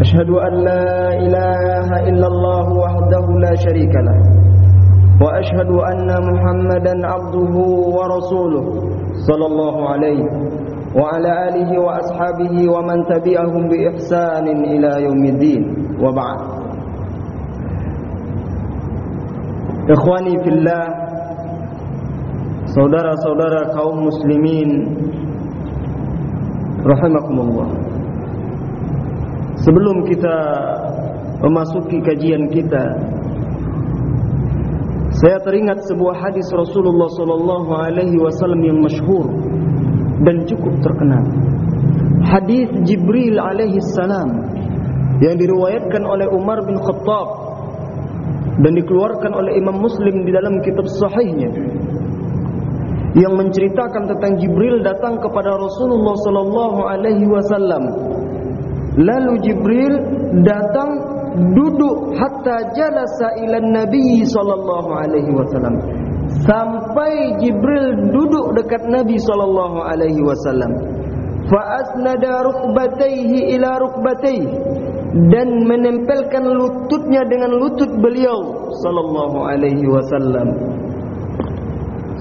أشهد أن لا إله إلا الله وحده لا شريك له وأشهد أن محمدا عبده ورسوله صلى الله عليه وعلى آله وأصحابه ومن تبعهم بإحسان إلى يوم الدين. وبعد. إخواني في الله saudara-saudara kaum muslimin rahimakumullah sebelum kita memasuki kajian kita saya teringat sebuah hadis Rasulullah sallallahu alaihi wasallam yang masyhur dan cukup terkenal hadis Jibril alaihi salam yang diriwayatkan oleh Umar bin Khattab dan dikeluarkan oleh Imam Muslim di dalam kitab sahihnya yang menceritakan tentang Jibril datang kepada Rasulullah sallallahu alaihi wasallam. Lalu Jibril datang duduk hatta jalasa ila Nabi sallallahu alaihi wasallam. Sampai Jibril duduk dekat Nabi sallallahu alaihi wasallam. Fa asnada rukbatayhi ila rukbatayhi dan menempelkan lututnya dengan lutut beliau sallallahu alaihi wasallam.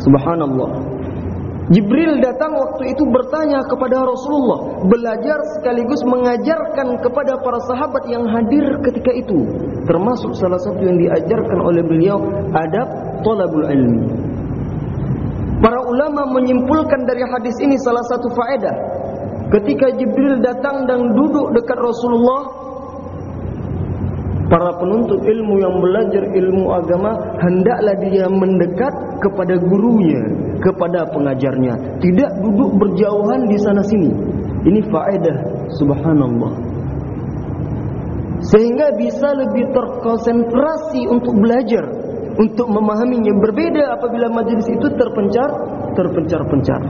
Subhanallah. Jibril datang waktu itu bertanya kepada Rasulullah, belajar sekaligus mengajarkan kepada para sahabat yang hadir ketika itu. Termasuk salah satu yang diajarkan oleh beliau adab talabul ilmi. Para ulama menyimpulkan dari hadis ini salah satu faedah. Ketika Jibril datang dan duduk dekat Rasulullah, Para penuntut ilmu yang belajar ilmu agama hendaklah dia mendekat kepada gurunya, kepada pengajarnya, tidak duduk berjauhan di sana sini. Ini faedah subhanallah. Sehingga bisa lebih terkonsentrasi untuk belajar, untuk memahaminya. Berbeda apabila majelis itu terpencar, terpencar-pencar.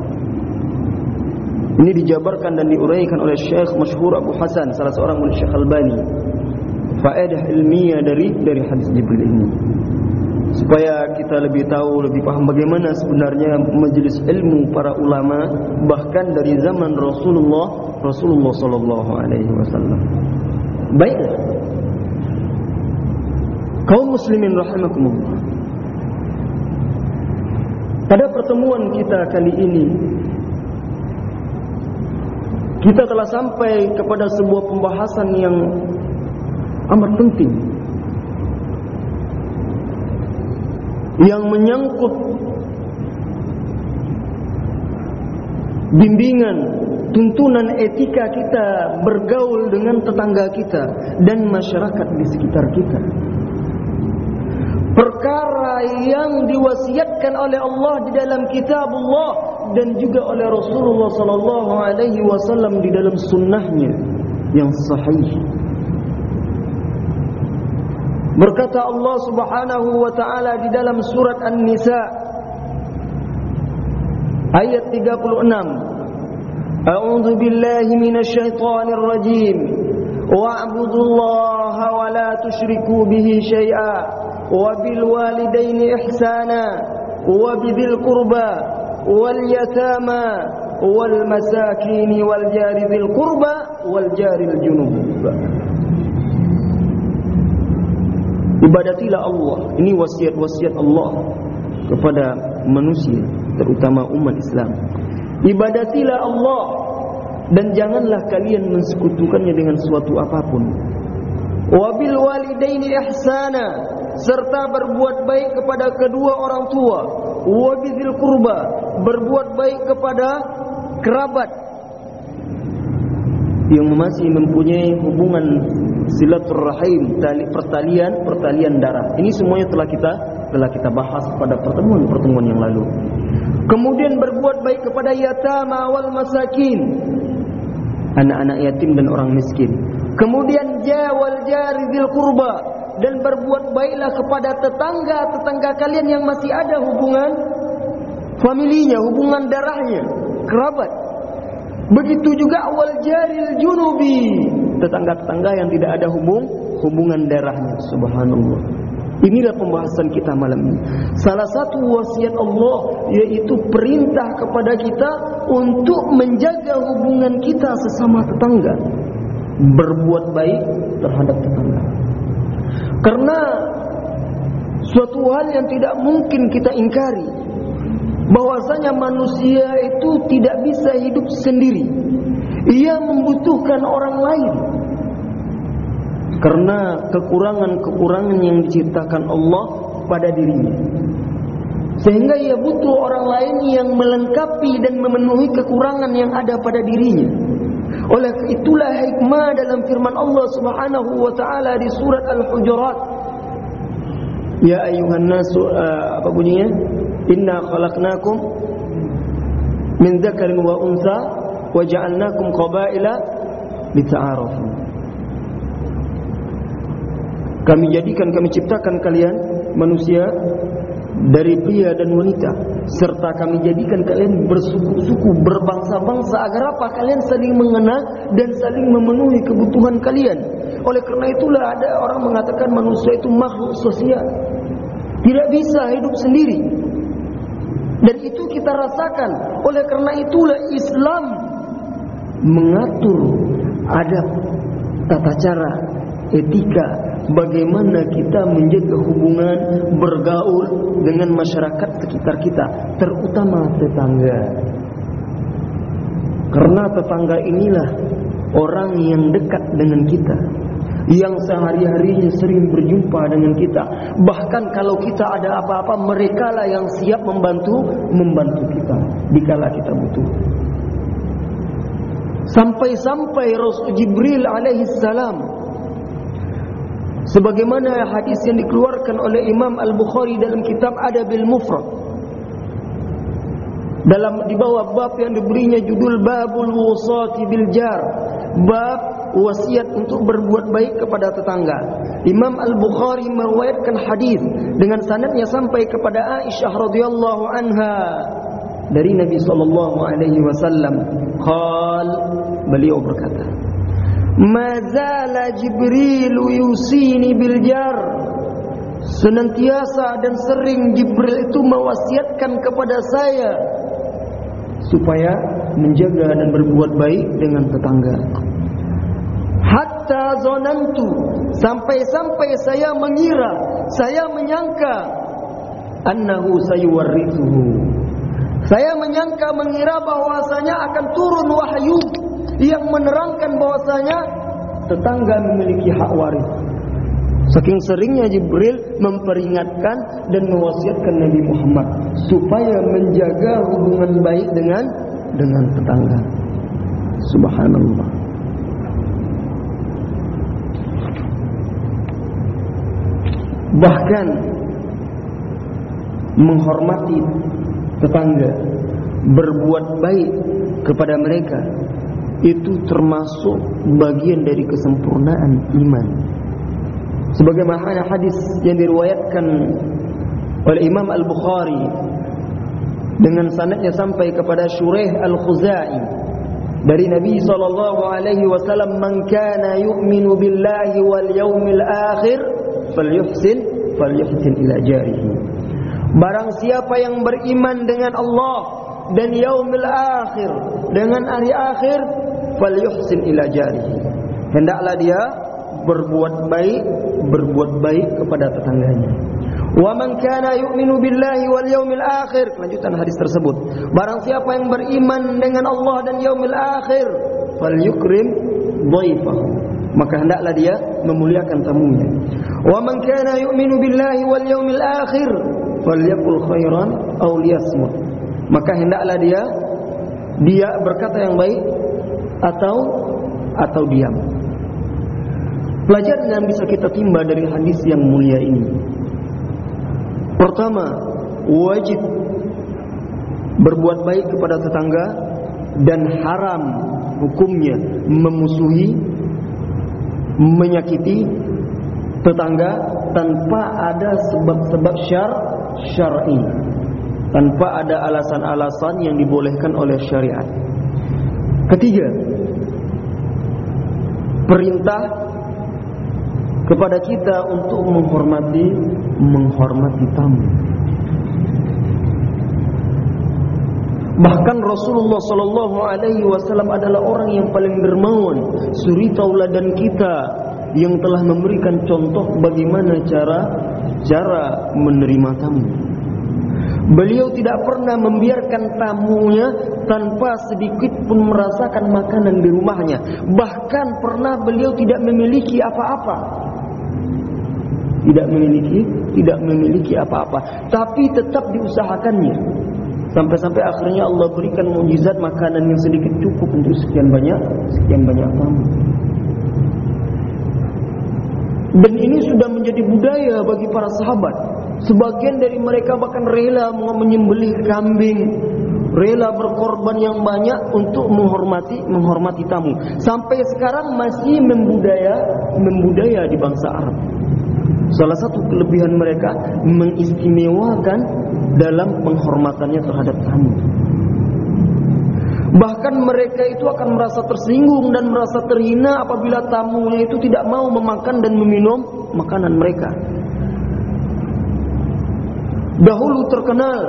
Ini dijabarkan dan diuraikan oleh Syekh Masyhur Abu Hasan, salah seorang murid Syekh Albani faedah ilmiah dari dari hadis Jibril ini. Supaya kita lebih tahu lebih paham bagaimana sebenarnya majelis ilmu para ulama bahkan dari zaman Rasulullah Rasulullah sallallahu alaihi wasallam. Baiklah kaum muslimin rahimakumullah. Pada pertemuan kita kali ini kita telah sampai kepada sebuah pembahasan yang amat penting. Yang menyangkut bimbingan tuntunan etika kita bergaul dengan tetangga kita dan masyarakat di sekitar kita. Perkara yang diwasiatkan oleh Allah di dalam kitab Allah dan juga oleh Rasulullah sallallahu alaihi wasallam di dalam sunnahnya yang sahih Berkata Allah Subhanahu wa taala di dalam surat An-Nisa ayat 36 A'udzu billahi minasy syaithanir rajim wa'budullaha wa la tusyriku bihi syai'a wa bil walidaini ihsana wa bidzil qurba wal yatama wal masakin wal jari dzil qurba wal jaril junub Ibadatilah Allah. Ini wasiat-wasiat Allah kepada manusia, terutama umat Islam. Ibadatilah Allah dan janganlah kalian mensekutukannya dengan suatu apapun. Wabil walidaini ihsana serta berbuat baik kepada kedua orang tua. Wabizil kurba berbuat baik kepada kerabat yang masih mempunyai hubungan silaturahim, tali pertalian, pertalian darah. Ini semuanya telah kita telah kita bahas pada pertemuan-pertemuan yang lalu. Kemudian berbuat baik kepada yatama wal masakin. Anak-anak yatim dan orang miskin. Kemudian jawal jari dzil qurba, dan berbuat baiklah kepada tetangga-tetangga kalian yang masih ada hubungan familinya, hubungan darahnya, kerabat. Begitu juga awal jaril junubi, tetangga-tetangga yang tidak ada hubung hubungan darahnya. Subhanallah. Inilah pembahasan kita malam ini. Salah satu wasiat Allah yaitu perintah kepada kita untuk menjaga hubungan kita sesama tetangga. Berbuat baik terhadap tetangga. Karena suatu hal yang tidak mungkin kita ingkari bahwasanya manusia itu tidak bisa hidup sendiri. Ia membutuhkan orang lain. Karena kekurangan-kekurangan yang diciptakan Allah pada dirinya. Sehingga ia butuh orang lain yang melengkapi dan memenuhi kekurangan yang ada pada dirinya. Oleh itulah hikmah dalam firman Allah Subhanahu wa taala di surat Al-Hujurat. Ya ayuhan nasu uh, apa bunyinya? Inna khalaqnakum min dzakarin wa unsa wa ja'alnakum qabaila lita'arafu. Kami jadikan, kami ciptakan kalian manusia dari pria dan wanita serta kami jadikan kalian bersuku-suku, berbangsa-bangsa agar apa? Kalian saling mengenal dan saling memenuhi kebutuhan kalian. Oleh karena itulah ada orang mengatakan manusia itu makhluk sosial. Tidak bisa hidup sendiri. Dan itu kita rasakan. Oleh karena itulah Islam mengatur adab, tata cara, etika bagaimana kita menjaga hubungan bergaul dengan masyarakat sekitar kita, terutama tetangga. Karena tetangga inilah orang yang dekat dengan kita, yang sehari-harinya sering berjumpa dengan kita. Bahkan kalau kita ada apa-apa, mereka lah yang siap membantu membantu kita dikala kita butuh. Sampai-sampai Rasul Jibril alaihi salam sebagaimana hadis yang dikeluarkan oleh Imam Al-Bukhari dalam kitab Adabil Mufrad dalam di bawah bab yang diberinya judul Babul Wusati bil Jar bab wasiat untuk berbuat baik kepada tetangga. Imam Al-Bukhari meriwayatkan hadis dengan sanadnya sampai kepada Aisyah radhiyallahu anha dari Nabi sallallahu alaihi wasallam. Qal beliau berkata Mazala Jibril yusini bil jar. Senantiasa dan sering Jibril itu mewasiatkan kepada saya supaya menjaga dan berbuat baik dengan tetangga. Hatta zonantu sampai-sampai saya mengira, saya menyangka annahu sayuwarrithuhu. Saya menyangka mengira bahwasanya akan turun wahyu yang menerangkan bahwasanya tetangga memiliki hak waris. Saking seringnya Jibril memperingatkan dan mewasiatkan Nabi Muhammad supaya menjaga hubungan baik dengan dengan tetangga. Subhanallah. Bahkan menghormati tetangga, berbuat baik kepada mereka itu termasuk bagian dari kesempurnaan iman. Sebagaimana hadis yang diriwayatkan oleh Imam Al-Bukhari dengan sanadnya sampai kepada Shuraih Al-Khuzai dari Nabi sallallahu alaihi wasallam man kana yu'minu billahi wal yawmil akhir falyuhsin falyuhsin ila jarihi Barang siapa yang beriman dengan Allah dan yaumil akhir dengan hari akhir falyuhsin ila jarihi. Hendaklah dia berbuat baik, berbuat baik kepada tetangganya. Wa man kana yu'minu billahi wal yaumil akhir. Lanjutan hadis tersebut. Barang siapa yang beriman dengan Allah dan yaumil akhir, falyukrim dhaifahu. Maka hendaklah dia memuliakan tamunya. Wa man kana yu'minu billahi wal yaumil akhir, falyaqul khairan aw liyasmut. Maka hendaklah dia dia berkata yang baik atau atau diam. Pelajaran yang bisa kita timba dari hadis yang mulia ini. Pertama, wajib berbuat baik kepada tetangga dan haram hukumnya memusuhi, menyakiti tetangga tanpa ada sebab-sebab syar syar'i tanpa ada alasan-alasan yang dibolehkan oleh syariat. Ketiga, perintah kepada kita untuk menghormati menghormati tamu. Bahkan Rasulullah sallallahu alaihi wasallam adalah orang yang paling dermawan, suri tauladan kita yang telah memberikan contoh bagaimana cara cara menerima tamu. Beliau tidak pernah membiarkan tamunya tanpa sedikit pun merasakan makanan di rumahnya. Bahkan pernah beliau tidak memiliki apa-apa. Tidak memiliki, tidak memiliki apa-apa, tapi tetap diusahakannya. Sampai-sampai akhirnya Allah berikan mujizat makanan yang sedikit cukup untuk sekian banyak, sekian banyak tamu. Dan ini sudah menjadi budaya bagi para sahabat. Sebagian dari mereka bahkan rela menyembelih kambing, rela berkorban yang banyak untuk menghormati menghormati tamu. Sampai sekarang masih membudaya membudaya di bangsa Arab. Salah satu kelebihan mereka mengistimewakan dalam penghormatannya terhadap tamu. Bahkan mereka itu akan merasa tersinggung dan merasa terhina apabila tamunya itu tidak mau memakan dan meminum makanan mereka. Dahulu terkenal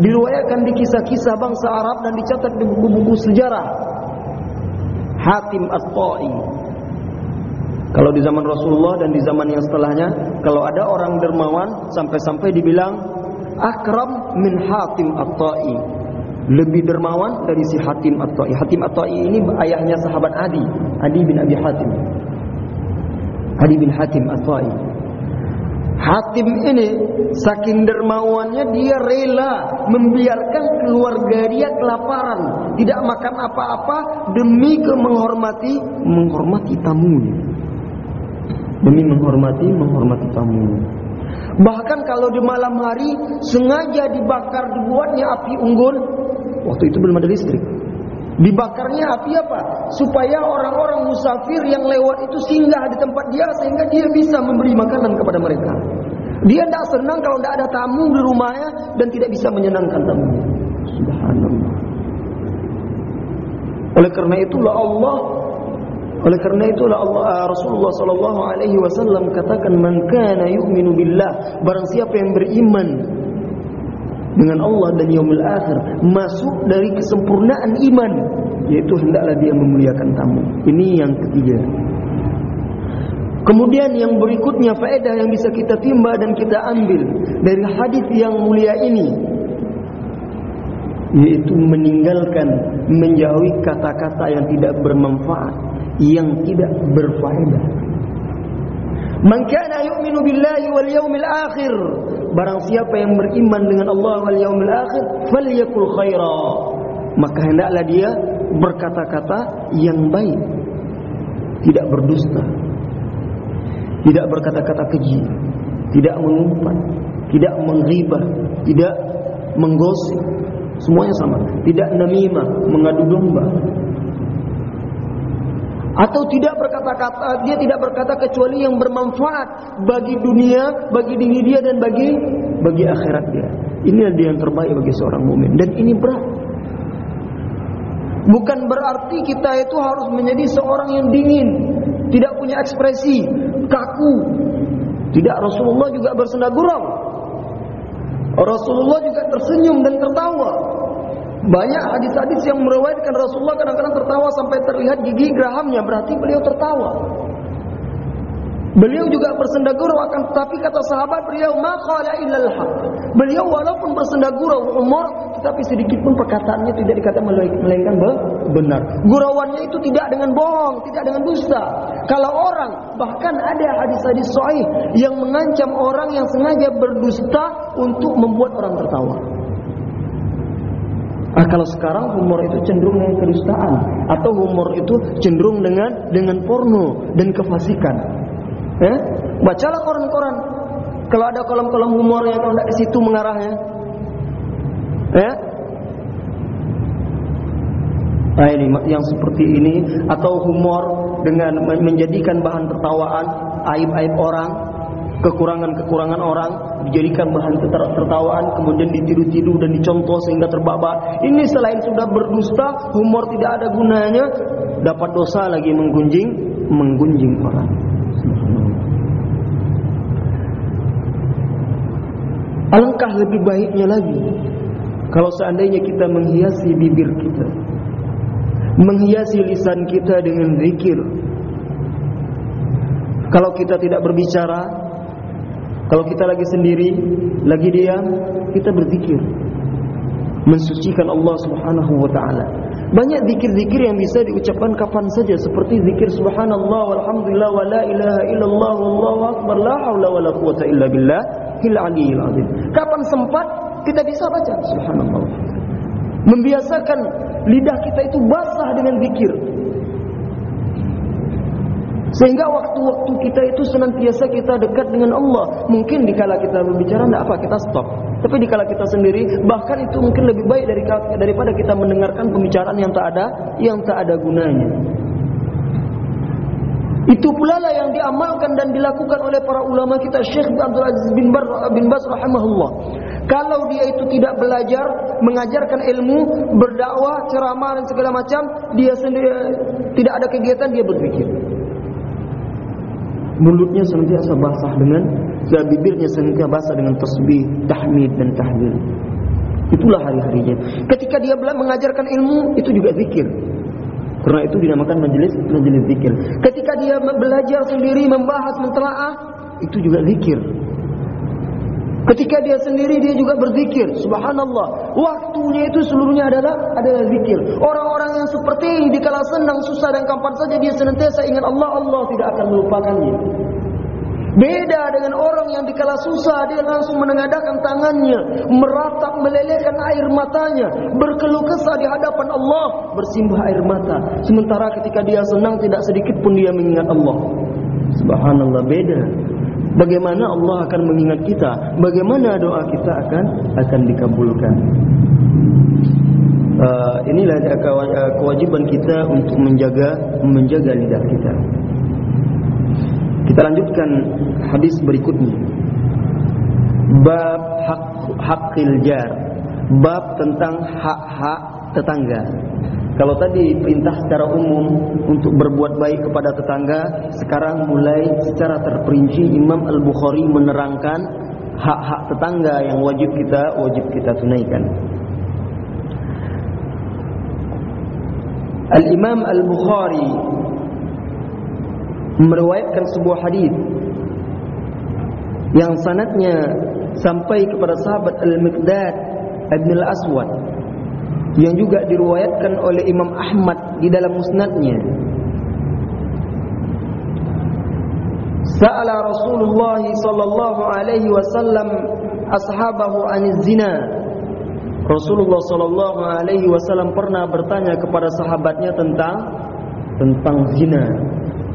diriwayatkan di kisah-kisah bangsa Arab dan dicatat di buku-buku sejarah. Hatim At-Ta'i. Kalau di zaman Rasulullah dan di zaman yang setelahnya, kalau ada orang dermawan sampai-sampai dibilang akram min Hatim At-Ta'i lebih dermawan dari si Hatim At-Ta'i. Hatim At-Ta'i ini ayahnya sahabat Adi, Adi bin Abi Hatim. Adi bin Hatim At-Ta'i. Hatim ini saking dermawannya dia rela membiarkan keluarga dia kelaparan, tidak makan apa-apa demi ke menghormati menghormati tamunya. Demi menghormati menghormati tamunya. Bahkan kalau di malam hari sengaja dibakar dibuatnya api unggun Waktu itu belum ada listrik. Dibakarnya api apa? Supaya orang-orang musafir yang lewat itu singgah di tempat dia sehingga dia bisa memberi makanan kepada mereka. Dia tidak senang kalau tidak ada tamu di rumahnya dan tidak bisa menyenangkan tamu. Subhanallah. Oleh karena itulah Allah oleh karena itulah Allah uh, Rasulullah sallallahu alaihi wasallam katakan man kana yu'minu billah barang siapa yang beriman dengan Allah dan yaumil akhir masuk dari kesempurnaan iman yaitu hendaklah dia memuliakan tamu. Ini yang ketiga. Kemudian yang berikutnya faedah yang bisa kita timba dan kita ambil dari hadis yang mulia ini yaitu meninggalkan menjauhi kata-kata yang tidak bermanfaat yang tidak berfaedah. Man kana yu'minu billahi wal yawmil akhir Barang siapa yang beriman dengan Allah wal yaumil akhir falyakul khaira. Maka hendaklah dia berkata-kata yang baik tidak berdusta tidak berkata-kata keji tidak mengumpat tidak menghibah tidak menggosip semuanya sama tidak namimah mengadu domba atau tidak berkata-kata dia tidak berkata kecuali yang bermanfaat bagi dunia, bagi diri dia dan bagi bagi akhirat dia. Ini dia yang terbaik bagi seorang mukmin dan ini berat. Bukan berarti kita itu harus menjadi seorang yang dingin, tidak punya ekspresi, kaku. Tidak Rasulullah juga bersenda gurau. Rasulullah juga tersenyum dan tertawa. Banyak hadis-hadis yang meriwayatkan Rasulullah kadang-kadang tertawa sampai terlihat gigi gerahamnya, berarti beliau tertawa. Beliau juga bersenda gurau akan tetapi kata sahabat beliau maqala illal haq. Beliau walaupun bersenda gurau umur tetapi sedikit pun perkataannya tidak dikatakan melainkan benar. Gurauannya itu tidak dengan bohong, tidak dengan dusta. Kalau orang bahkan ada hadis-hadis sahih yang mengancam orang yang sengaja berdusta untuk membuat orang tertawa. Nah, kalau sekarang humor itu cenderung dengan kedustaan atau humor itu cenderung dengan dengan porno dan kefasikan. Eh? Bacalah koran-koran. Kalau ada kolom-kolom humor yang tidak ke situ mengarahnya. Eh? Nah ini yang seperti ini atau humor dengan menjadikan bahan tertawaan aib-aib orang, kekurangan-kekurangan orang dijadikan bahan tertawaan kemudian ditiru-tiru dan dicontoh sehingga terbabak ini selain sudah berdusta humor tidak ada gunanya dapat dosa lagi menggunjing menggunjing orang alangkah lebih baiknya lagi kalau seandainya kita menghiasi bibir kita menghiasi lisan kita dengan zikir kalau kita tidak berbicara kalau kita lagi sendiri, lagi diam, kita berzikir. Mensucikan Allah Subhanahu wa taala. Banyak zikir-zikir yang bisa diucapkan kapan saja seperti zikir subhanallah walhamdulillah wa la ilaha illallah wallahu akbar la haula wala quwata illa billah hil aliyil azim. Kapan sempat kita bisa baca subhanallah. Membiasakan lidah kita itu basah dengan zikir. Sehingga waktu-waktu kita itu senantiasa kita dekat dengan Allah. Mungkin dikala kita berbicara tidak apa kita stop. Tapi dikala kita sendiri bahkan itu mungkin lebih baik dari daripada kita mendengarkan pembicaraan yang tak ada yang tak ada gunanya. Itu pula lah yang diamalkan dan dilakukan oleh para ulama kita Syekh Abdul Aziz bin, Bar, bin Bas rahimahullah. Kalau dia itu tidak belajar, mengajarkan ilmu, berdakwah, ceramah dan segala macam, dia sendiri tidak ada kegiatan dia berpikir mulutnya senantiasa basah dengan dan bibirnya senantiasa basah dengan tasbih, tahmid dan tahlil. Itulah hari-harinya. Ketika dia mengajarkan ilmu, itu juga zikir. Karena itu dinamakan majelis majelis zikir. Ketika dia belajar sendiri membahas mentelaah, itu juga zikir. Ketika dia sendiri dia juga berzikir. Subhanallah. Waktunya itu seluruhnya adalah adalah zikir. Orang-orang yang seperti ini dikala senang, susah dan kapan saja dia senantiasa ingat Allah, Allah tidak akan melupakannya. Beda dengan orang yang dikala susah dia langsung menengadahkan tangannya, meratap melelehkan air matanya, berkeluh kesah di hadapan Allah, bersimbah air mata. Sementara ketika dia senang tidak sedikit pun dia mengingat Allah. Subhanallah beda. Bagaimana Allah akan mengingat kita? Bagaimana doa kita akan akan dikabulkan? Uh, inilah uh, kewajiban kita untuk menjaga menjaga lidah kita. Kita lanjutkan hadis berikutnya. Bab hak hakil jar. Bab tentang hak-hak tetangga. Kalau tadi perintah secara umum untuk berbuat baik kepada tetangga, sekarang mulai secara terperinci Imam Al-Bukhari menerangkan hak-hak tetangga yang wajib kita wajib kita tunaikan. Al-Imam Al-Bukhari meriwayatkan sebuah hadis yang sanatnya sampai kepada sahabat Al-Miqdad Ibn Al-Aswad yang juga diriwayatkan oleh Imam Ahmad di dalam musnadnya. Sa'ala Rasulullah sallallahu alaihi wasallam ashabahu aniz zina. Rasulullah sallallahu alaihi wasallam pernah bertanya kepada sahabatnya tentang tentang zina.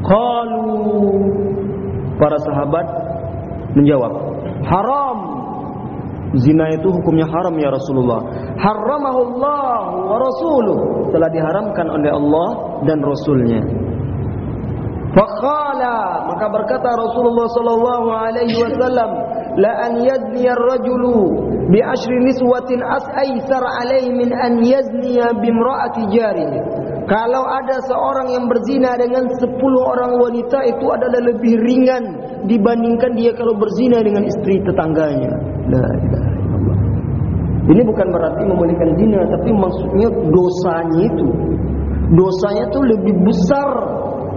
Qalu para sahabat menjawab, haram Zina itu hukumnya haram ya Rasulullah. Haramahullah wa rasuluh. Telah diharamkan oleh Allah dan Rasulnya. Faqala maka berkata Rasulullah sallallahu alaihi wasallam la an yazni ar-rajulu bi ashri niswatin asaysar alaihi min an yazni bi imra'ati jarihi. Kalau ada seorang yang berzina dengan sepuluh orang wanita itu adalah lebih ringan dibandingkan dia kalau berzina dengan istri tetangganya. La ilaha illallah. Ini bukan berarti membolehkan zina, tapi maksudnya dosanya itu. Dosanya itu lebih besar,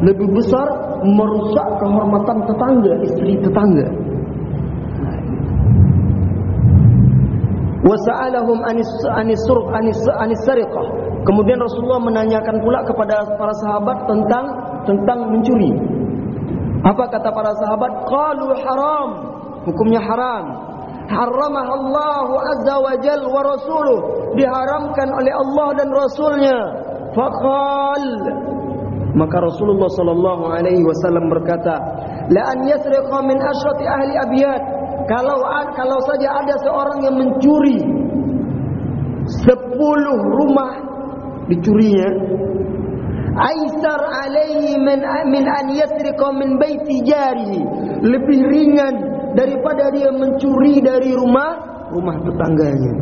lebih besar merusak kehormatan tetangga, istri tetangga. Wasa'alahum anis anis surq anis anis sariqah. Kemudian Rasulullah menanyakan pula kepada para sahabat tentang tentang mencuri. Apa kata para sahabat? Qalu haram. Hukumnya haram. Haramah Allah Azza wa Jal wa Rasuluh. Diharamkan oleh Allah dan Rasulnya. Faqal. Maka Rasulullah sallallahu alaihi wasallam berkata, "La an yasriqa min ashrati ahli abiyat." Kalau kalau saja ada seorang yang mencuri sepuluh rumah dicurinya. Aisar alaihi min min an yasriqa min baiti jarihi. Lebih ringan daripada dia mencuri dari rumah rumah tetangganya.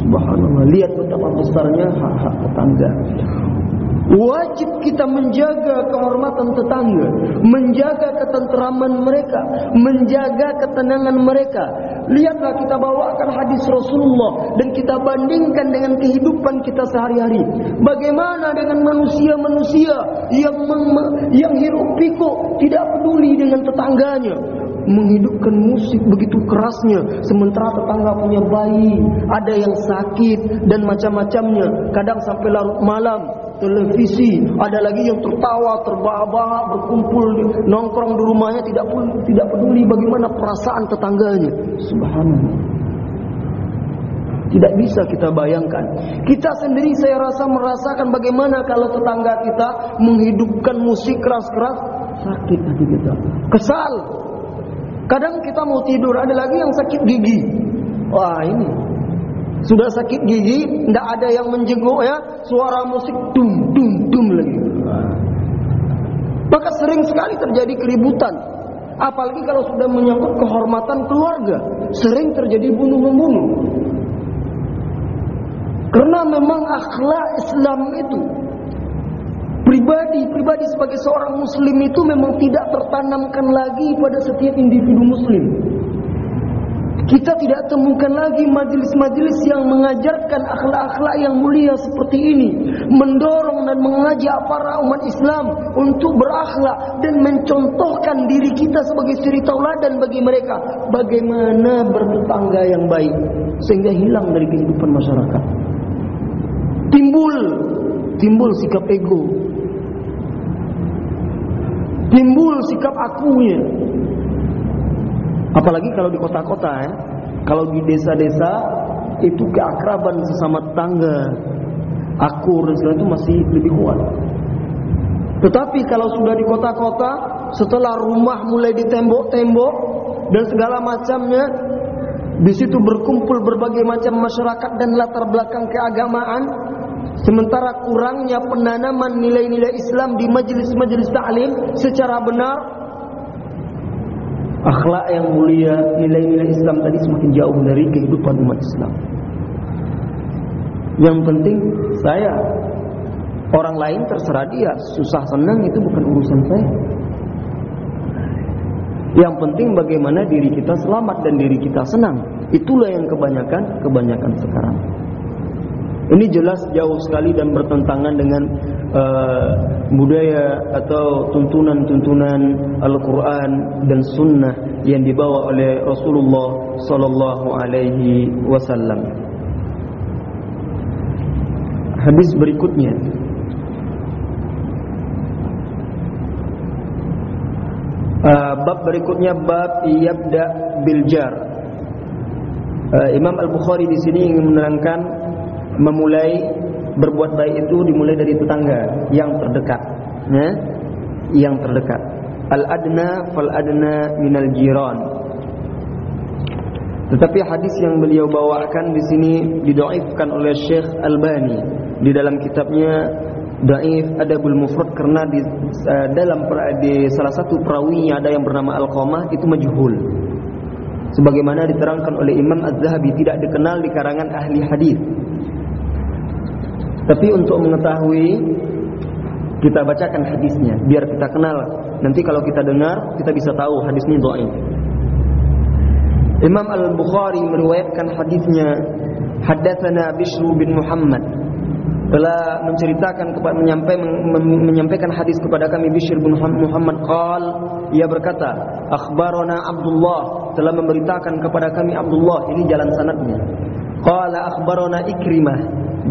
Subhanallah. Lihat betapa besarnya hak-hak tetangga Wajib kita menjaga kehormatan tetangga, menjaga ketenteraman mereka, menjaga ketenangan mereka. Lihatlah kita bawakan hadis Rasulullah dan kita bandingkan dengan kehidupan kita sehari-hari. Bagaimana dengan manusia-manusia yang yang hirup pikuk tidak peduli dengan tetangganya, menghidupkan musik begitu kerasnya sementara tetangga punya bayi ada yang sakit dan macam-macamnya kadang sampai larut malam televisi ada lagi yang tertawa terbahak-bahak berkumpul nongkrong di rumahnya tidak pun tidak peduli bagaimana perasaan tetangganya subhanallah tidak bisa kita bayangkan. Kita sendiri saya rasa merasakan bagaimana kalau tetangga kita menghidupkan musik keras-keras sakit hati kita. Kesal, Kadang kita mau tidur, ada lagi yang sakit gigi. Wah ini sudah sakit gigi, tidak ada yang menjenguk ya, suara musik dum dum dum lagi. Maka sering sekali terjadi keributan. Apalagi kalau sudah menyangkut kehormatan keluarga, sering terjadi bunuh membunuh. Karena memang akhlak Islam itu Pribadi, pribadi sebagai seorang muslim itu memang tidak tertanamkan lagi pada setiap individu muslim. Kita tidak temukan lagi majelis-majelis yang mengajarkan akhlak-akhlak yang mulia seperti ini. Mendorong dan mengajak para umat Islam untuk berakhlak dan mencontohkan diri kita sebagai suri tauladan bagi mereka. Bagaimana bertetangga yang baik. Sehingga hilang dari kehidupan masyarakat. Timbul, timbul sikap ego timbul sikap akunya. Apalagi kalau di kota-kota ya. Kalau di desa-desa itu keakraban sesama tetangga, akur dan segala itu masih lebih kuat. Tetapi kalau sudah di kota-kota, setelah rumah mulai ditembok-tembok dan segala macamnya, di situ berkumpul berbagai macam masyarakat dan latar belakang keagamaan, Sementara kurangnya penanaman nilai-nilai Islam di majelis-majelis ta'lim secara benar akhlak yang mulia, nilai-nilai Islam tadi semakin jauh dari kehidupan umat Islam. Yang penting saya orang lain terserah dia, susah senang itu bukan urusan saya. Yang penting bagaimana diri kita selamat dan diri kita senang. Itulah yang kebanyakan kebanyakan sekarang. Ini jelas jauh sekali dan bertentangan dengan uh, budaya atau tuntunan-tuntunan Al-Quran dan Sunnah yang dibawa oleh Rasulullah Sallallahu Alaihi Wasallam. Hadis berikutnya. Uh, bab berikutnya bab yabda biljar. Uh, Imam Al Bukhari di sini ingin menerangkan memulai berbuat baik itu dimulai dari tetangga yang terdekat ya? yang terdekat al adna fal adna minal jiran tetapi hadis yang beliau bawakan di sini didoifkan oleh Syekh Albani di dalam kitabnya Daif Adabul Mufrad karena di uh, dalam di salah satu perawinya ada yang bernama Al-Qamah itu majhul. Sebagaimana diterangkan oleh Imam Az-Zahabi tidak dikenal di karangan ahli hadis. Tapi untuk mengetahui kita bacakan hadisnya biar kita kenal. Nanti kalau kita dengar kita bisa tahu hadis ini dhaif. Imam Al-Bukhari meriwayatkan hadisnya Haddatsana Bishr bin Muhammad telah menceritakan kepada menyampaikan menyampaikan hadis kepada kami Bishr bin Muhammad qal ia berkata akhbarana Abdullah telah memberitakan kepada kami Abdullah ini jalan sanadnya qala akhbarana Ikrimah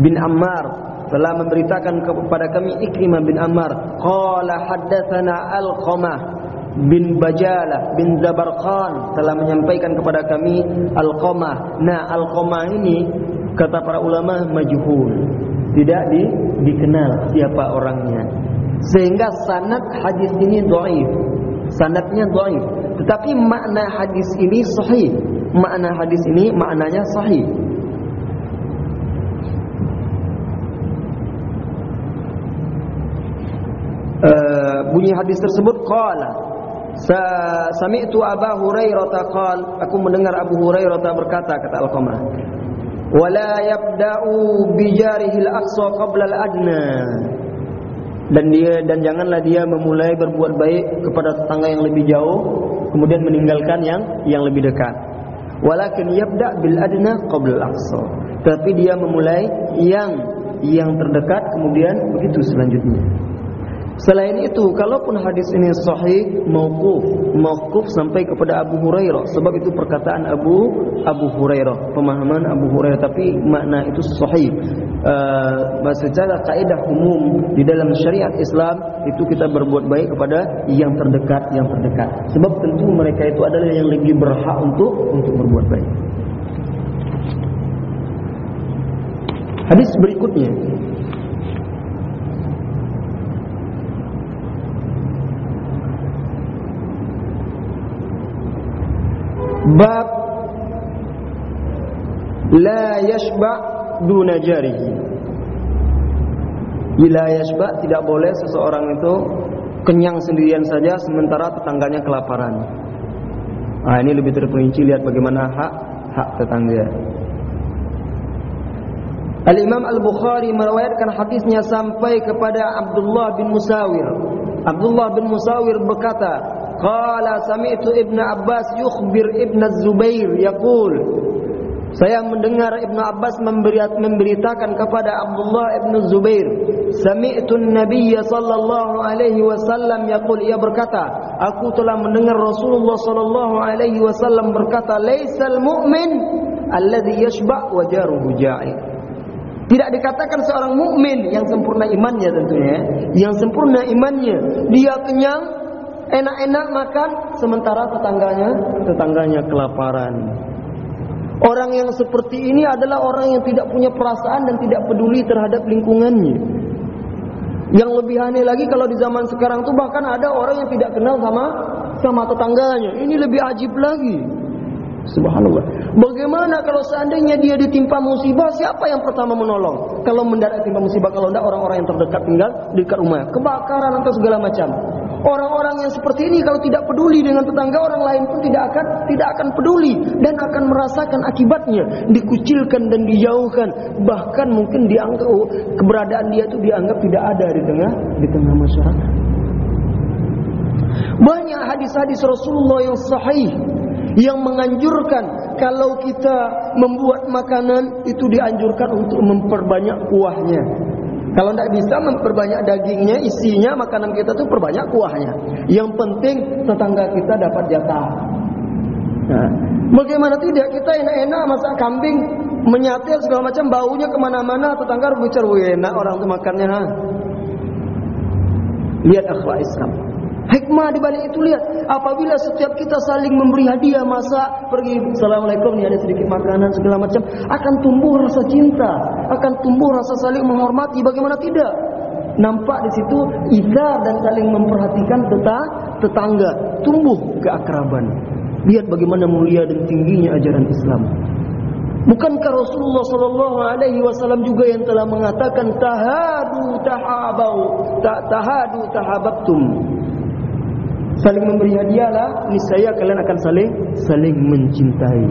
bin Ammar telah memberitakan kepada kami Ikrimah bin Ammar qala haddatsana Al-Qamah bin Bajalah bin Zabarqan. Telah menyampaikan kepada kami Al-Qamah. Nah Al-Qamah ini kata para ulama majhul. Tidak di, dikenal siapa orangnya. Sehingga sanad hadis ini dhaif. Sanadnya dhaif. Tetapi makna hadis ini sahih. Makna hadis ini maknanya sahih bunyi hadis tersebut qala sami'tu Abu Hurairah qal. Aku mendengar Abu Hurairah berkata kata Al-Qamah wala yabda'u bi jarihil aqsa qabla al-adna. Dan dia dan janganlah dia memulai berbuat baik kepada tetangga yang lebih jauh kemudian meninggalkan yang yang lebih dekat. Walakin yabda bil adna qabla al-aqsa. Tapi dia memulai yang yang terdekat kemudian begitu selanjutnya Selain itu, kalaupun hadis ini sahih mauquf, mauquf sampai kepada Abu Hurairah sebab itu perkataan Abu Abu Hurairah, pemahaman Abu Hurairah tapi makna itu sahih. Uh, secara kaidah umum di dalam syariat Islam itu kita berbuat baik kepada yang terdekat yang terdekat. Sebab tentu mereka itu adalah yang lebih berhak untuk untuk berbuat baik. Hadis berikutnya Bab La yashba' duna jarihi. La yashba' tidak boleh seseorang itu Kenyang sendirian saja sementara tetangganya kelaparan. Nah ini lebih terperinci lihat bagaimana hak hak tetangga. Al-Imam Al-Bukhari meriwayatkan hadisnya sampai kepada Abdullah bin Musawir. Abdullah bin Musawir berkata, Qala sami'tu Ibn Abbas yukhbir Ibn Zubair yaqul. Saya mendengar Ibn Abbas memberitakan kepada Abdullah Ibn Zubair Sami'tu Nabi sallallahu alaihi wasallam yaqul. Ia berkata aku telah mendengar Rasulullah sallallahu alaihi wasallam berkata laisal mu'min alladhi yashba' wa jaruhu ja'i tidak dikatakan seorang mukmin yang sempurna imannya tentunya yang sempurna imannya dia kenyang enak-enak makan sementara tetangganya tetangganya kelaparan. Orang yang seperti ini adalah orang yang tidak punya perasaan dan tidak peduli terhadap lingkungannya. Yang lebih aneh lagi kalau di zaman sekarang tuh bahkan ada orang yang tidak kenal sama sama tetangganya. Ini lebih ajib lagi. Subhanallah. Bagaimana kalau seandainya dia ditimpa musibah, siapa yang pertama menolong? Kalau mendarat timpa musibah, kalau tidak orang-orang yang terdekat tinggal di dekat rumah, kebakaran atau segala macam. Orang-orang yang seperti ini kalau tidak peduli dengan tetangga orang lain pun tidak akan tidak akan peduli dan akan merasakan akibatnya, dikucilkan dan dijauhkan, bahkan mungkin dianggap oh, keberadaan dia itu dianggap tidak ada di tengah di tengah masyarakat. Banyak hadis-hadis Rasulullah yang sahih yang menganjurkan kalau kita membuat makanan itu dianjurkan untuk memperbanyak kuahnya. Kalau tidak bisa memperbanyak dagingnya, isinya makanan kita itu perbanyak kuahnya. Yang penting tetangga kita dapat jatah. Nah, bagaimana tidak kita enak-enak masak kambing, menyatil segala macam baunya ke mana-mana, tetangga berbicara, enak orang itu makannya. Ha? Lihat akhlak Islam. Hikmah di balik itu lihat, apabila setiap kita saling memberi hadiah masa pergi assalamualaikum nih ada sedikit makanan segala macam, akan tumbuh rasa cinta, akan tumbuh rasa saling menghormati. Bagaimana tidak? Nampak di situ izar dan saling memperhatikan tetangga, tumbuh keakraban. Lihat bagaimana mulia dan tingginya ajaran Islam. Bukankah Rasulullah sallallahu alaihi wasallam juga yang telah mengatakan tahadu tahabau ta tahadu tahabattum saling memberi hadiahlah niscaya kalian akan saling saling mencintai.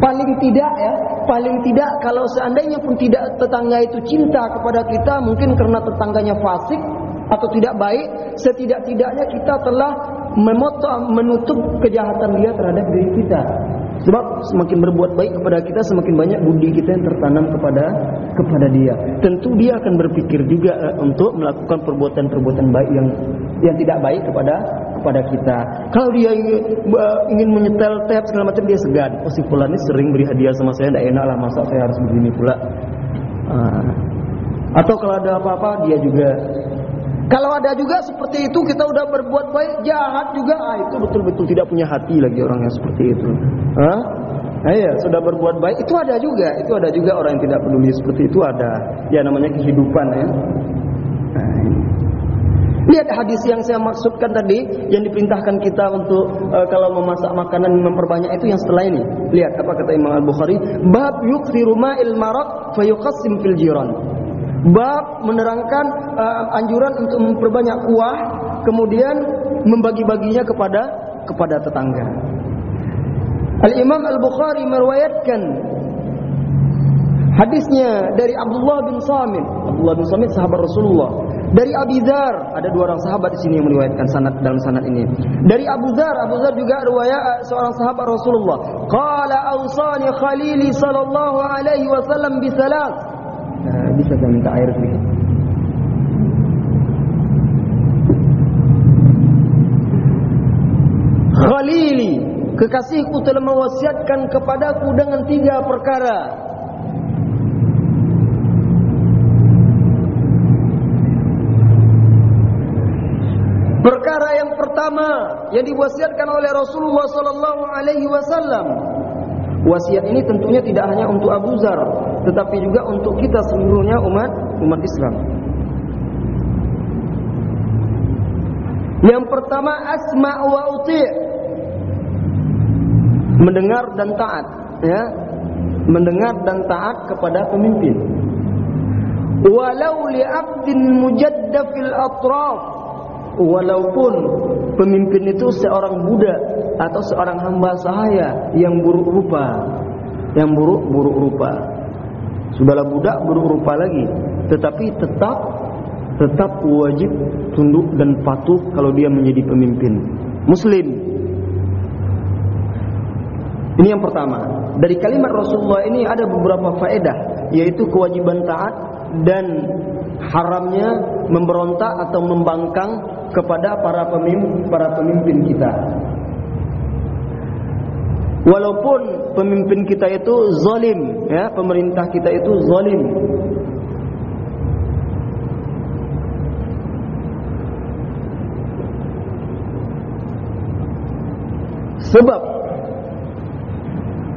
Paling tidak ya paling tidak kalau seandainya pun tidak tetangga itu cinta kepada kita mungkin karena tetangganya fasik atau tidak baik setidak-tidaknya kita telah memotong menutup kejahatan dia terhadap diri kita. Sebab semakin berbuat baik kepada kita semakin banyak budi kita yang tertanam kepada kepada dia. Tentu dia akan berpikir juga uh, untuk melakukan perbuatan-perbuatan baik yang yang tidak baik kepada kepada kita kalau dia ingin, uh, ingin menyetel tap segala macam dia segan oh si fulan ini sering beri hadiah sama saya tidak enak lah masa saya harus begini pula uh, atau kalau ada apa-apa dia juga kalau ada juga seperti itu kita udah berbuat baik, jahat juga, ah itu betul-betul tidak punya hati lagi orang yang seperti itu. Hah? Nah, sudah berbuat baik itu ada juga, itu ada juga orang yang tidak peduli seperti itu ada. Ya namanya kehidupan ya. Nah. Lihat hadis yang saya maksudkan tadi yang diperintahkan kita untuk uh, kalau memasak makanan memperbanyak itu yang setelah ini. Lihat apa kata Imam Al-Bukhari, bab yukthiru ma'il maraq fayuqassim fil jiran. Bab menerangkan uh, anjuran untuk memperbanyak kuah kemudian membagi-baginya kepada kepada tetangga. Al Imam Al Bukhari meriwayatkan hadisnya dari Abdullah bin Samit. Abdullah bin Samit sahabat Rasulullah. Dari Abi Dzar, ada dua orang sahabat di sini yang meriwayatkan sanad dalam sanad ini. Dari Abu Dzar, Abu Dzar juga riwayat seorang sahabat Rasulullah. Qala awsani khalili sallallahu alaihi wasallam bi salat. Nah, bisa saya minta air sedikit. Khalili, kekasihku telah mewasiatkan kepadaku dengan tiga perkara. Perkara yang pertama yang diwasiatkan oleh Rasulullah sallallahu alaihi wasallam. Wasiat ini tentunya tidak hanya untuk Abu Zar, tetapi juga untuk kita seluruhnya umat umat Islam. Yang pertama asma wa uti' mendengar dan taat ya mendengar dan taat kepada pemimpin walau li mujaddafil atraf walaupun pemimpin itu seorang budak atau seorang hamba sahaya yang buruk rupa. Yang buruk buruk rupa. Sudahlah budak buruk rupa lagi. Tetapi tetap tetap wajib tunduk dan patuh kalau dia menjadi pemimpin. Muslim. Ini yang pertama. Dari kalimat Rasulullah ini ada beberapa faedah, yaitu kewajiban taat dan haramnya memberontak atau membangkang kepada para pemimpin para pemimpin kita. Walaupun pemimpin kita itu zalim, ya, pemerintah kita itu zalim. Sebab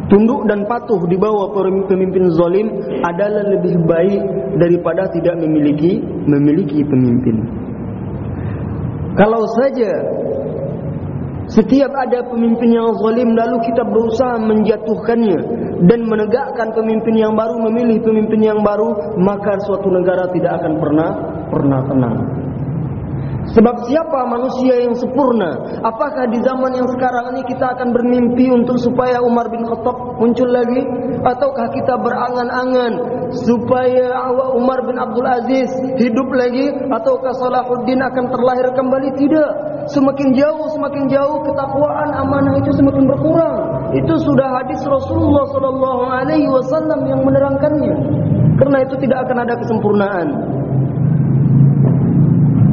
tunduk dan patuh di bawah pemimpin zalim adalah lebih baik daripada tidak memiliki memiliki pemimpin. Kalau saja setiap ada pemimpin yang zalim lalu kita berusaha menjatuhkannya dan menegakkan pemimpin yang baru memilih pemimpin yang baru maka suatu negara tidak akan pernah pernah tenang. Sebab siapa manusia yang sempurna? Apakah di zaman yang sekarang ini kita akan bermimpi untuk supaya Umar bin Khattab muncul lagi? Ataukah kita berangan-angan supaya Umar bin Abdul Aziz hidup lagi? Ataukah Salahuddin akan terlahir kembali? Tidak. Semakin jauh, semakin jauh ketakwaan amanah itu semakin berkurang. Itu sudah hadis Rasulullah sallallahu alaihi wasallam yang menerangkannya. Karena itu tidak akan ada kesempurnaan.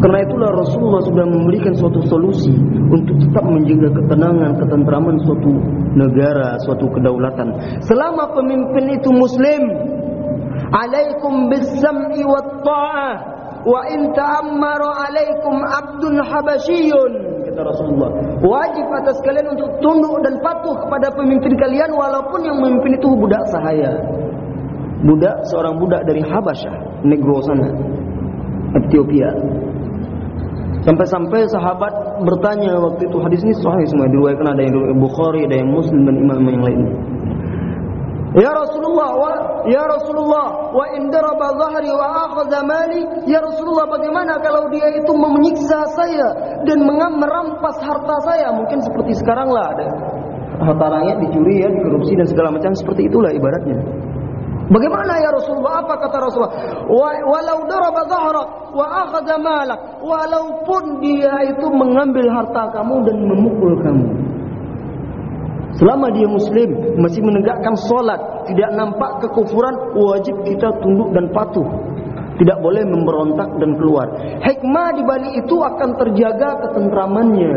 Karena itulah Rasulullah sudah memberikan suatu solusi untuk tetap menjaga ketenangan, ketentraman suatu negara, suatu kedaulatan. Selama pemimpin itu muslim, alaikum bis-sam'i wat-ta'ah wa in ta'ammara alaikum abdun habasyiyun kata Rasulullah. Wajib atas kalian untuk tunduk dan patuh kepada pemimpin kalian walaupun yang memimpin itu budak sahaya. Budak seorang budak dari Habasyah, negro sana. Ethiopia. Sampai-sampai sahabat bertanya waktu itu hadis ini sahih semua diriwayatkan ada yang Bukhari, ada yang Muslim dan imam yang lain. Ya Rasulullah wa ya Rasulullah wa in daraba dhahri wa akhadha mali ya Rasulullah bagaimana kalau dia itu menyiksa saya dan merampas harta saya mungkin seperti sekarang lah ada harta rakyat dicuri ya dikorupsi dan segala macam seperti itulah ibaratnya Bagaimana ya Rasulullah? Apa kata Rasulullah? Walau daraba dhahrak wa akhadha malak, walaupun dia itu mengambil harta kamu dan memukul kamu. Selama dia muslim, masih menegakkan solat, tidak nampak kekufuran, wajib kita tunduk dan patuh. Tidak boleh memberontak dan keluar. Hikmah di balik itu akan terjaga ketentramannya.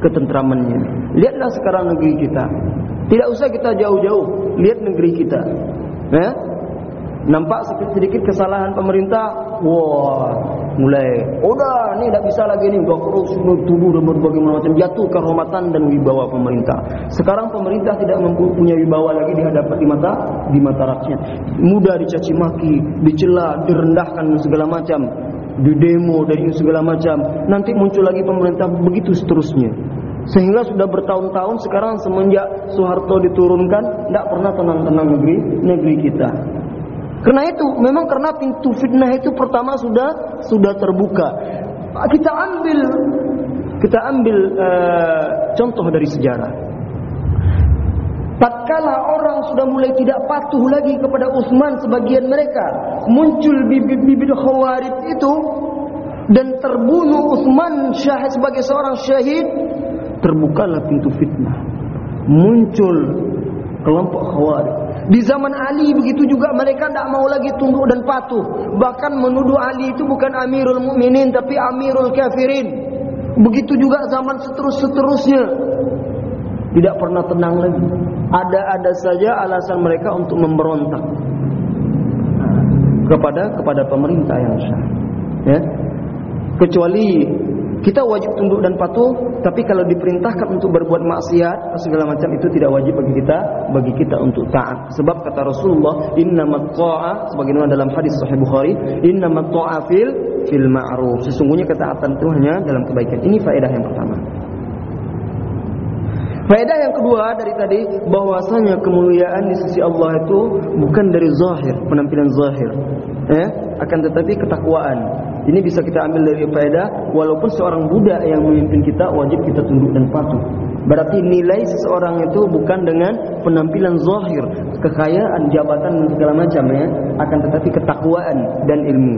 Ketentramannya. Lihatlah sekarang negeri kita. Tidak usah kita jauh-jauh. Lihat negeri kita. Ya? Nampak sedikit-sedikit kesalahan pemerintah, wah, mulai, udah, ini tidak bisa lagi nih, gak terus tubuh dan berbagai macam jatuh kehormatan dan wibawa pemerintah. Sekarang pemerintah tidak mempunyai wibawa lagi di hadapan di mata di mata rakyat. Mudah dicaci maki, dicela, direndahkan segala macam, di demo dari segala macam. Nanti muncul lagi pemerintah begitu seterusnya. Sehingga sudah bertahun-tahun sekarang semenjak Soeharto diturunkan tidak pernah tenang-tenang negeri negeri kita. Karena itu memang karena pintu fitnah itu pertama sudah sudah terbuka. Kita ambil kita ambil uh, contoh dari sejarah. Tatkala orang sudah mulai tidak patuh lagi kepada Utsman sebagian mereka, muncul bibit-bibit khawarij itu dan terbunuh Utsman syahid sebagai seorang syahid, terbukalah pintu fitnah. Muncul kelompok khawarij. Di zaman Ali begitu juga mereka tidak mau lagi tunduk dan patuh. Bahkan menuduh Ali itu bukan Amirul Mukminin tapi Amirul Kafirin. Begitu juga zaman seterus-seterusnya. Tidak pernah tenang lagi. Ada-ada saja alasan mereka untuk memberontak kepada kepada pemerintah yang sah. Ya. Kecuali kita wajib tunduk dan patuh, tapi kalau diperintahkan untuk berbuat maksiat segala macam itu tidak wajib bagi kita, bagi kita untuk taat. Sebab kata Rasulullah, "Innamat ta'a" sebagaimana dalam hadis sahih Bukhari, "Innamat ta'a fil fil ma'ruf." Sesungguhnya ketaatan itu hanya dalam kebaikan. Ini faedah yang pertama. Faedah yang kedua dari tadi bahwasanya kemuliaan di sisi Allah itu bukan dari zahir, penampilan zahir. Eh, akan tetapi ketakwaan. Ini bisa kita ambil dari faedah walaupun seorang budak yang memimpin kita wajib kita tunduk dan patuh. Berarti nilai seseorang itu bukan dengan penampilan zahir, kekayaan, jabatan dan segala macam ya, akan tetapi ketakwaan dan ilmu.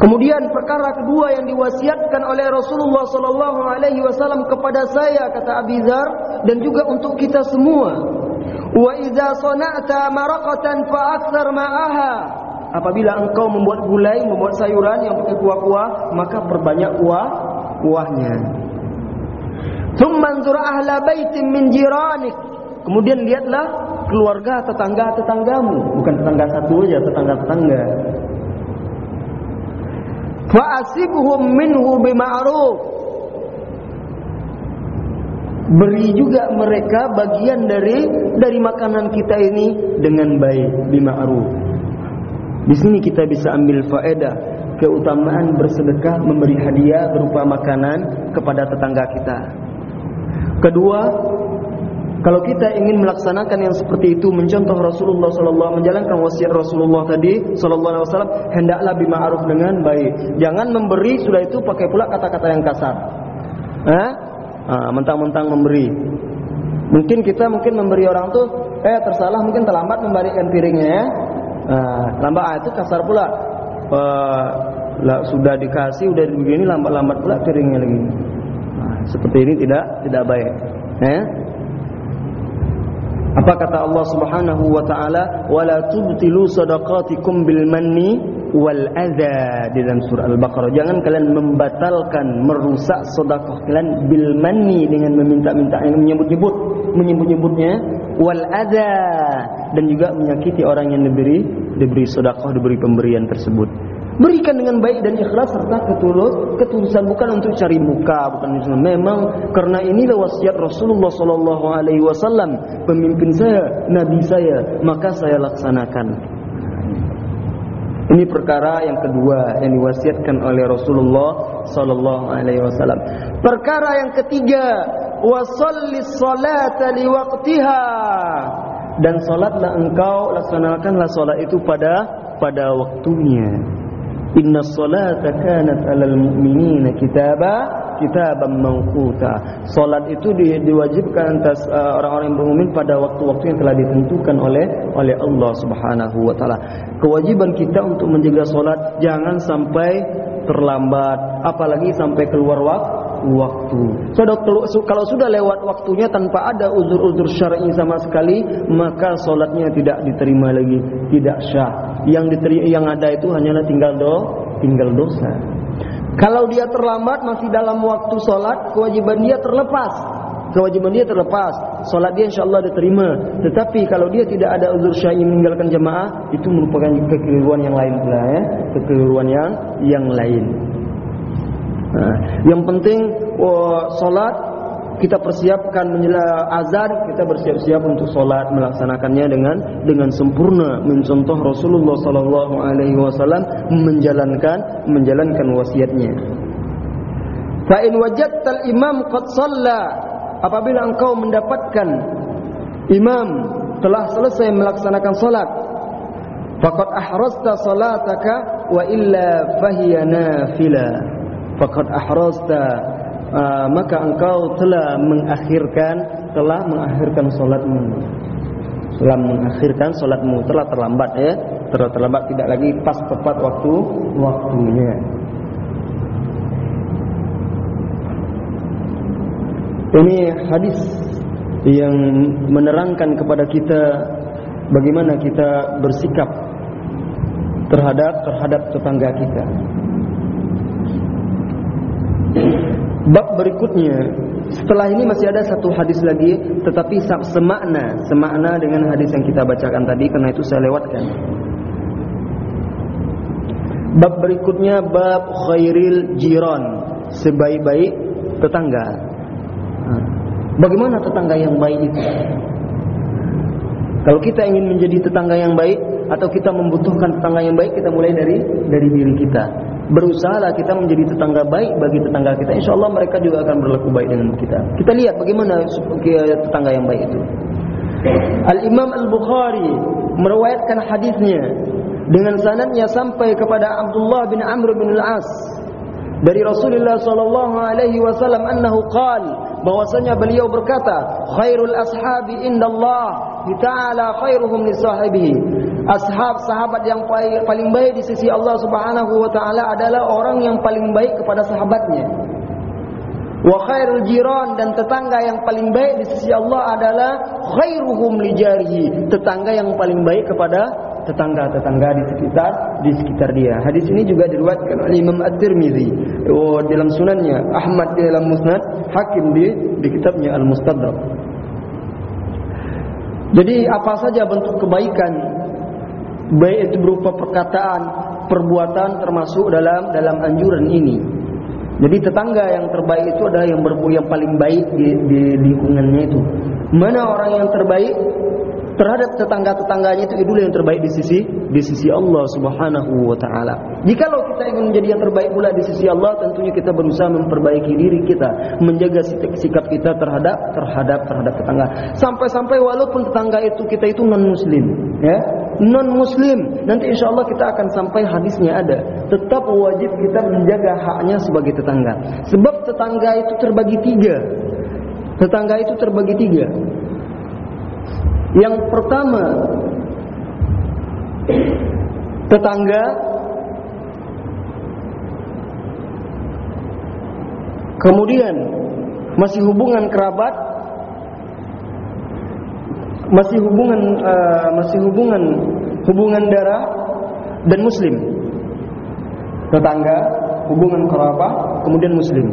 Kemudian perkara kedua yang diwasiatkan oleh Rasulullah sallallahu alaihi wasallam kepada saya kata Abi Dzar dan juga untuk kita semua. Wa idza sana'ta maraqatan fa akthar ma'aha. Apabila engkau membuat gulai, membuat sayuran yang pakai kuah-kuah, maka perbanyak kuah kuahnya. Thumma anzur ahla baitin min jiranik. Kemudian lihatlah keluarga tetangga-tetanggamu, bukan tetangga satu aja, tetangga-tetangga. Fa'asibhum minhu bima'ruf. Beri juga mereka bagian dari dari makanan kita ini dengan baik bima'ruf. Di sini kita bisa ambil faedah keutamaan bersedekah memberi hadiah berupa makanan kepada tetangga kita. Kedua, kalau kita ingin melaksanakan yang seperti itu, mencontoh Rasulullah sallallahu menjalankan wasiat Rasulullah tadi sallallahu alaihi wasallam, hendaklah bima'ruf dengan baik. Jangan memberi sudah itu pakai pula kata-kata yang kasar. Eh? mentang-mentang memberi. Mungkin kita mungkin memberi orang tuh eh tersalah mungkin terlambat memberikan piringnya ya. Nah, lambat ah, itu kasar pula. Uh, lah, sudah dikasih udah begini lambat-lambat pula piringnya lagi. Nah, seperti ini tidak tidak baik. Eh? Apa kata Allah Subhanahu wa taala, "Wala tubtilu sadaqatikum bil manni wal adza" di dalam surah Al-Baqarah. Jangan kalian membatalkan, merusak sedekah kalian bil manni dengan meminta-minta yang menyebut-nyebut, menyebut-nyebutnya wal adza dan juga menyakiti orang yang diberi diberi sedekah, diberi pemberian tersebut. Berikan dengan baik dan ikhlas serta ketulus, ketulusan bukan untuk cari muka, bukan memang karena inilah wasiat Rasulullah sallallahu alaihi wasallam, pemimpin saya, nabi saya, maka saya laksanakan. Ini perkara yang kedua yang diwasiatkan oleh Rasulullah sallallahu alaihi wasallam. Perkara yang ketiga, wasallis salata liwaqtiha. Dan salatlah engkau laksanakanlah salat itu pada pada waktunya. Inna salata kanat alal mu'minina kitaba kitaban mawquta. Salat itu di, diwajibkan atas uh, orang-orang yang bermumin pada waktu-waktu yang telah ditentukan oleh oleh Allah Subhanahu wa taala. Kewajiban kita untuk menjaga salat jangan sampai terlambat, apalagi sampai keluar waktu waktu. kalau sudah lewat waktunya tanpa ada uzur-uzur syar'i sama sekali, maka solatnya tidak diterima lagi, tidak syah. Yang diterima, yang ada itu hanyalah tinggal do, tinggal dosa. Kalau dia terlambat masih dalam waktu solat, kewajiban dia terlepas. Kewajiban dia terlepas. Solat dia insya Allah diterima. Tetapi kalau dia tidak ada uzur syar'i meninggalkan jemaah, itu merupakan kekeliruan yang lain pula ya, kekeliruan yang yang lain. Yang penting oh, solat kita persiapkan menjelang azan kita bersiap-siap untuk solat melaksanakannya dengan dengan sempurna. Mencontoh Rasulullah Sallallahu Alaihi Wasallam menjalankan menjalankan wasiatnya. Fa in wajadtal imam qad shalla apabila engkau mendapatkan imam telah selesai melaksanakan solat faqad ahrasta salataka wa illa fahiya nafila faqad ahrasta uh, maka engkau telah mengakhirkan telah mengakhirkan salatmu telah mengakhirkan salatmu telah terlambat ya? Telah terlambat tidak lagi pas tepat waktu waktunya. Ini hadis yang menerangkan kepada kita bagaimana kita bersikap terhadap terhadap tetangga kita. Bab berikutnya setelah ini masih ada satu hadis lagi tetapi semakna semakna dengan hadis yang kita bacakan tadi karena itu saya lewatkan. Bab berikutnya bab khairil jiran sebaik-baik tetangga. Bagaimana tetangga yang baik itu? Kalau kita ingin menjadi tetangga yang baik atau kita membutuhkan tetangga yang baik, kita mulai dari dari diri kita. Berusahalah kita menjadi tetangga baik bagi tetangga kita. Insya Allah mereka juga akan berlaku baik dengan kita. Kita lihat bagaimana tetangga yang baik itu. Al Imam Al Bukhari meriwayatkan hadisnya dengan sanadnya sampai kepada Abdullah bin Amr bin Al As dari Rasulullah sallallahu alaihi wasallam annahu qala bahwasanya beliau berkata khairul ashabi indallah ta'ala khairuhum li sahibihi ashab sahabat yang paling baik di sisi Allah Subhanahu wa taala adalah orang yang paling baik kepada sahabatnya wa khairul jiran dan tetangga yang paling baik di sisi Allah adalah khairuhum li jarihi tetangga yang paling baik kepada tetangga-tetangga di sekitar di sekitar dia. Hadis ini juga diriwayatkan oleh Imam At-Tirmizi oh, dalam sunannya, Ahmad di dalam Musnad, Hakim di di kitabnya Al-Mustadrak. Jadi apa saja bentuk kebaikan baik itu berupa perkataan, perbuatan termasuk dalam dalam anjuran ini. Jadi tetangga yang terbaik itu adalah yang berbu yang paling baik di, di lingkungannya itu. Mana orang yang terbaik? Terhadap tetangga-tetangganya itu itulah yang terbaik di sisi di sisi Allah Subhanahu wa taala. Jikalau kita ingin menjadi yang terbaik pula di sisi Allah, tentunya kita berusaha memperbaiki diri kita, menjaga sikap kita terhadap terhadap terhadap tetangga. Sampai-sampai walaupun tetangga itu kita itu non muslim, ya. Non muslim, nanti insya Allah kita akan sampai hadisnya ada. Tetap wajib kita menjaga haknya sebagai tetangga. Sebab tetangga itu terbagi tiga. Tetangga itu terbagi tiga. Yang pertama tetangga kemudian masih hubungan kerabat masih hubungan uh, masih hubungan hubungan darah dan muslim. Tetangga hubungan kerabat kemudian muslim.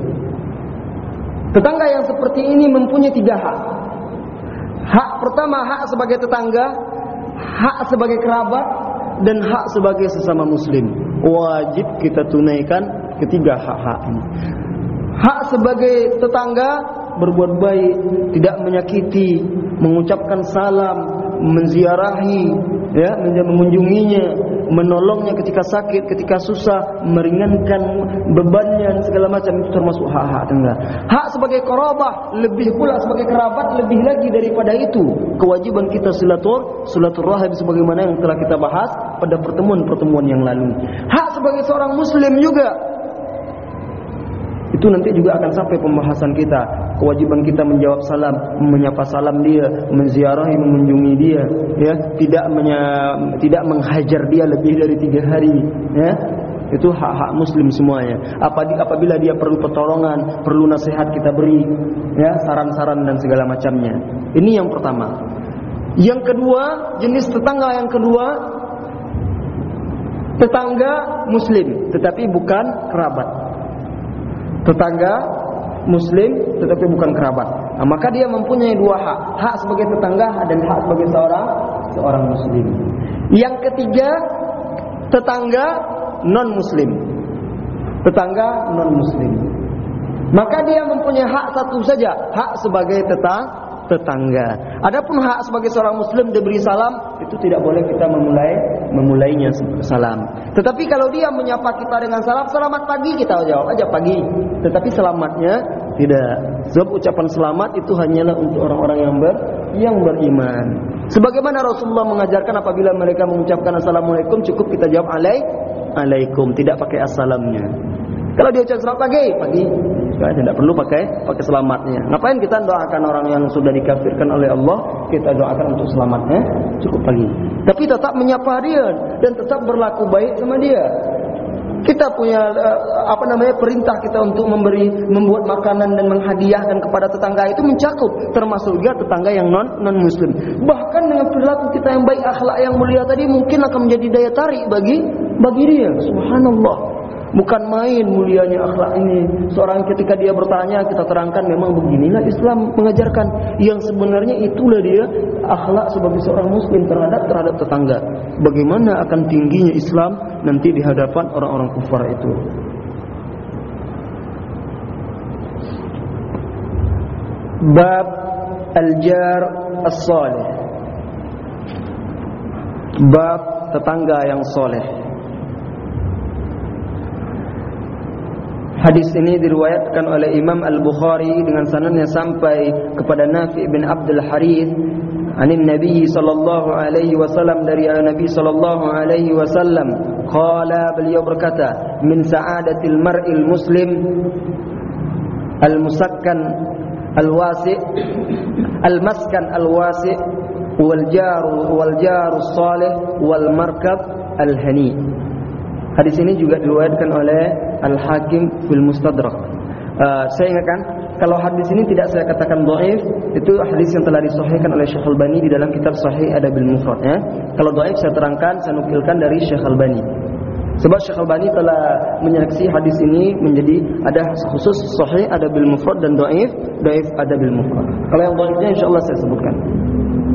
Tetangga yang seperti ini mempunyai tiga hak Hak pertama hak sebagai tetangga, hak sebagai kerabat, dan hak sebagai sesama muslim. Wajib kita tunaikan ketiga hak-hak ini. Hak sebagai tetangga berbuat baik, tidak menyakiti, mengucapkan salam, menziarahi, ya, mengunjunginya, menolongnya ketika sakit, ketika susah, meringankan bebannya segala macam itu termasuk hak-hak tetangga. Hak sebagai korobah lebih pula sebagai kerabat lebih lagi daripada itu. Kewajiban kita silatur, silaturahim sebagaimana yang telah kita bahas pada pertemuan-pertemuan yang lalu. Hak sebagai seorang muslim juga itu nanti juga akan sampai pembahasan kita. Kewajiban kita menjawab salam, menyapa salam dia, menziarahi, mengunjungi dia, ya, tidak menya, tidak menghajar dia lebih dari tiga hari, ya. Itu hak-hak muslim semuanya. Apabila dia perlu pertolongan, perlu nasihat kita beri, ya, saran-saran dan segala macamnya. Ini yang pertama. Yang kedua, jenis tetangga yang kedua tetangga muslim tetapi bukan kerabat tetangga muslim tetapi bukan kerabat. Nah, maka dia mempunyai dua hak, hak sebagai tetangga dan hak sebagai seorang seorang muslim. Yang ketiga, tetangga non muslim. Tetangga non muslim. Maka dia mempunyai hak satu saja, hak sebagai tetangga tetangga. Adapun hak sebagai seorang muslim diberi salam itu tidak boleh kita memulai memulainya salam. Tetapi kalau dia menyapa kita dengan salam selamat pagi kita jawab aja pagi. Tetapi selamatnya tidak. Sebab ucapan selamat itu hanyalah untuk orang-orang yang ber yang beriman. Sebagaimana Rasulullah mengajarkan apabila mereka mengucapkan assalamualaikum cukup kita jawab alaikum, tidak pakai assalamnya. Kalau dia ucap selamat pagi, pagi. Ya, tidak perlu pakai pakai selamatnya. Ngapain kita doakan orang yang sudah dikafirkan oleh Allah, kita doakan untuk selamatnya, cukup pagi. Tapi tetap menyapa dia dan tetap berlaku baik sama dia. Kita punya uh, apa namanya perintah kita untuk memberi membuat makanan dan menghadiahkan kepada tetangga itu mencakup termasuk juga tetangga yang non non muslim. Bahkan dengan perilaku kita yang baik akhlak yang mulia tadi mungkin akan menjadi daya tarik bagi bagi dia. Subhanallah. Bukan main mulianya akhlak ini. Seorang ketika dia bertanya, kita terangkan memang beginilah Islam mengajarkan. Yang sebenarnya itulah dia akhlak sebagai seorang muslim terhadap terhadap tetangga. Bagaimana akan tingginya Islam nanti di hadapan orang-orang kufar itu. Bab al-jar as-salih. Bab tetangga yang soleh. Hadis ini diriwayatkan oleh Imam Al-Bukhari dengan sanadnya sampai kepada Nafi bin Abdul Harith anin Nabi sallallahu alaihi wasallam dari Nabi sallallahu alaihi wasallam qala beliau berkata min sa'adatil mar'il muslim al-musakkan al-wasi' al-maskan al-wasi' wal jaru wal jaru salih wal markab al-hani. Hadis ini juga diriwayatkan oleh Al-Hakim fil Mustadrak. Uh, saya ingatkan kalau hadis ini tidak saya katakan dhaif, itu hadis yang telah disahihkan oleh Syekh Al-Bani di dalam kitab Sahih Adabil Mufrad ya. Kalau dhaif saya terangkan, saya nukilkan dari Syekh Al-Bani. Sebab Syekh Al-Bani telah menyeleksi hadis ini menjadi ada khusus Sahih Adabil Mufrad dan dhaif, dhaif Adabil Mufrad. Kalau yang dhaifnya insyaallah saya sebutkan.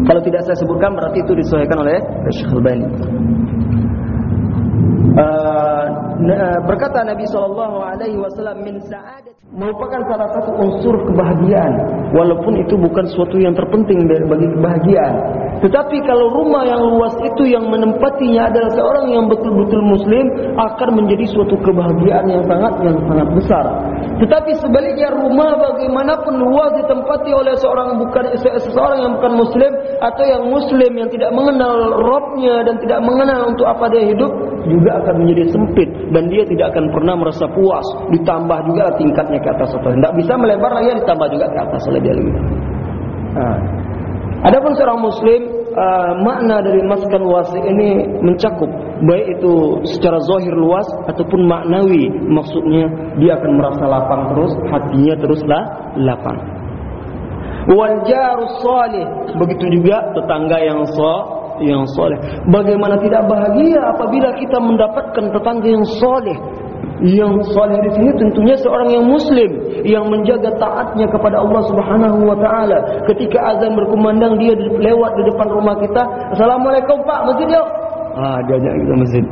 Kalau tidak saya sebutkan berarti itu disahihkan oleh Syekh Al-Bani. Uh, berkata Nabi Shallallahu Alaihi Wasallam min sa'adat merupakan salah satu unsur kebahagiaan. Walaupun itu bukan sesuatu yang terpenting bagi kebahagiaan. Tetapi kalau rumah yang luas itu yang menempatinya adalah seorang yang betul-betul muslim akan menjadi suatu kebahagiaan yang sangat yang sangat besar. Tetapi sebaliknya rumah bagaimanapun luas ditempati oleh seorang bukan seseorang yang bukan muslim atau yang muslim yang tidak mengenal Robnya dan tidak mengenal untuk apa dia hidup juga akan menjadi sempit dan dia tidak akan pernah merasa puas ditambah juga tingkatnya ke atas atau tidak bisa melebar lagi ditambah juga ke atas lagi. Nah. Adapun seorang muslim uh, makna dari maskan wasi ini mencakup baik itu secara zahir luas ataupun maknawi maksudnya dia akan merasa lapang terus hatinya teruslah lapang. Wal jarus salih begitu juga tetangga yang so yang soleh. Bagaimana tidak bahagia apabila kita mendapatkan tetangga yang soleh. Yang soleh di sini tentunya seorang yang muslim yang menjaga taatnya kepada Allah Subhanahu wa taala. Ketika azan berkumandang dia lewat di depan rumah kita, "Assalamualaikum Pak, masjid yuk." Ah, dia ajak kita masjid.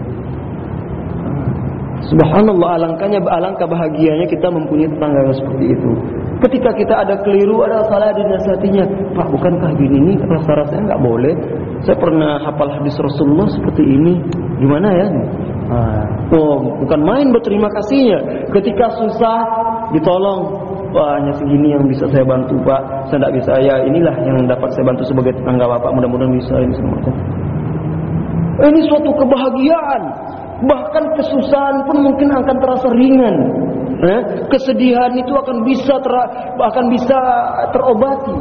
Subhanallah alangkahnya alangkah bahagianya kita mempunyai tetangga yang seperti itu. Ketika kita ada keliru, ada salah dinasihatinya, Pak bukankah gini ini rasa-rasanya nggak boleh. Saya pernah hafal hadis Rasulullah seperti ini. Gimana ya? Ah, oh, bukan main berterima kasihnya. Ketika susah ditolong, Wah, hanya segini yang bisa saya bantu Pak. Saya tidak bisa. Ya inilah yang dapat saya bantu sebagai tetangga Bapak. Mudah-mudahan bisa ini semua. Ini suatu kebahagiaan. Bahkan kesusahan pun mungkin akan terasa ringan. Eh? Kesedihan itu akan bisa ter, akan bisa terobati.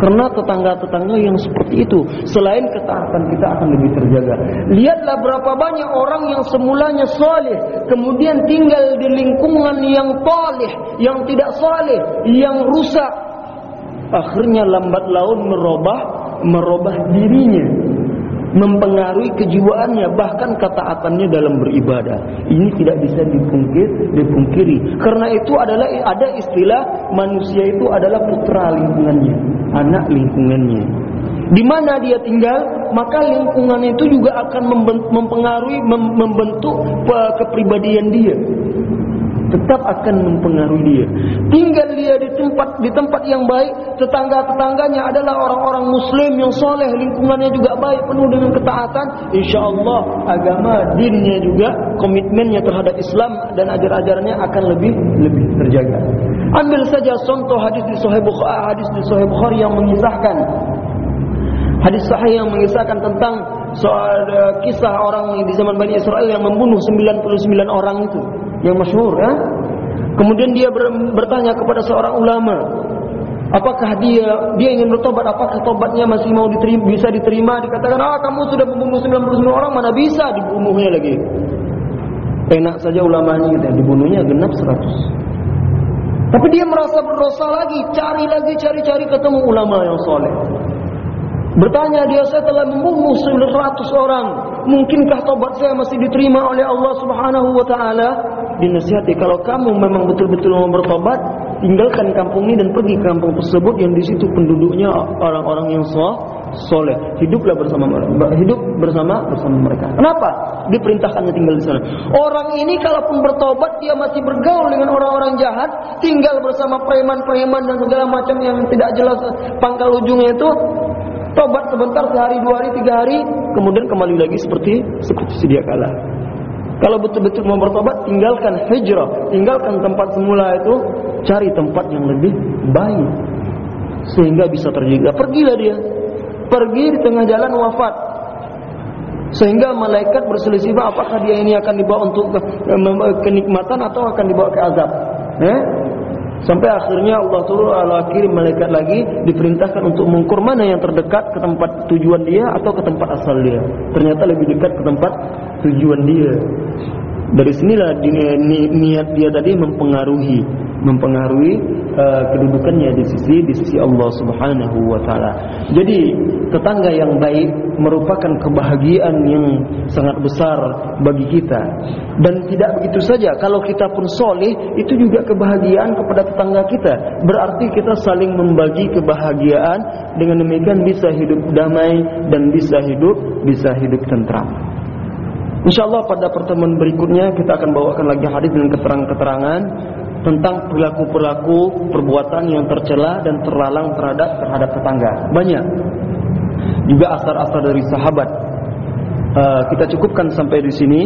Karena tetangga-tetangga yang seperti itu. Selain ketaatan kita akan lebih terjaga. Lihatlah berapa banyak orang yang semulanya saleh Kemudian tinggal di lingkungan yang talih Yang tidak saleh Yang rusak. Akhirnya lambat laun merubah Merubah dirinya mempengaruhi kejiwaannya bahkan ketaatannya dalam beribadah. Ini tidak bisa dipungkir dipungkiri. Karena itu adalah ada istilah manusia itu adalah putra lingkungannya anak lingkungannya. Di mana dia tinggal maka lingkungan itu juga akan mempengaruhi membentuk kepribadian dia tetap akan mempengaruhi dia. Tinggal dia di tempat di tempat yang baik, tetangga-tetangganya adalah orang-orang muslim yang soleh, lingkungannya juga baik, penuh dengan ketaatan, insya Allah agama dinnya juga komitmennya terhadap Islam dan ajar-ajarannya akan lebih lebih terjaga. Ambil saja contoh hadis di Sahih Bukhari, hadis di Sahih Bukhari yang mengisahkan hadis sahih yang mengisahkan tentang soal uh, kisah orang di zaman Bani Israel yang membunuh 99 orang itu yang masyhur ya. Kemudian dia ber, bertanya kepada seorang ulama, apakah dia dia ingin bertobat, apakah tobatnya masih mau diterima, bisa diterima? Dikatakan, "Ah, kamu sudah membunuh 99 orang, mana bisa dibunuhnya lagi?" Enak saja ulamanya gitu, dibunuhnya genap 100. Tapi dia merasa berdosa lagi, cari lagi, cari-cari ketemu ulama yang soleh. Bertanya dia, saya telah membunuh 900 orang. Mungkinkah tobat saya masih diterima oleh Allah Subhanahu wa taala? Dinasihati kalau kamu memang betul-betul mau bertobat, tinggalkan kampung ini dan pergi ke kampung tersebut yang di situ penduduknya orang-orang yang soleh. Hiduplah bersama hidup bersama bersama mereka. Kenapa? Diperintahkannya tinggal di sana. Orang ini kalaupun bertobat dia masih bergaul dengan orang-orang jahat, tinggal bersama preman-preman dan segala macam yang tidak jelas pangkal ujungnya itu tobat sebentar sehari dua hari tiga hari kemudian kembali lagi seperti seperti sedia kala kalau betul-betul mau bertobat tinggalkan hijrah tinggalkan tempat semula itu cari tempat yang lebih baik. Sehingga bisa terjaga pergilah dia. Pergi di tengah jalan wafat. Sehingga malaikat berselisih apakah dia ini akan dibawa untuk kenikmatan atau akan dibawa ke azab? Eh? Sampai akhirnya Allah Taala kirim malaikat lagi diperintahkan untuk mengukur mana yang terdekat ke tempat tujuan dia atau ke tempat asal dia. Ternyata lebih dekat ke tempat tujuan dia. Dari sinilah niat dia tadi mempengaruhi mempengaruhi uh, kedudukannya di sisi di sisi Allah Subhanahu wa taala. Jadi, tetangga yang baik merupakan kebahagiaan yang sangat besar bagi kita. Dan tidak begitu saja, kalau kita pun soleh, itu juga kebahagiaan kepada tetangga kita. Berarti kita saling membagi kebahagiaan dengan demikian bisa hidup damai dan bisa hidup bisa hidup tentram. InsyaAllah pada pertemuan berikutnya kita akan bawakan lagi hadis dengan keterangan-keterangan tentang perilaku-perilaku perbuatan yang tercela dan terlalang terhadap terhadap tetangga. Banyak. Juga asar-asar dari sahabat. Uh, kita cukupkan sampai di sini.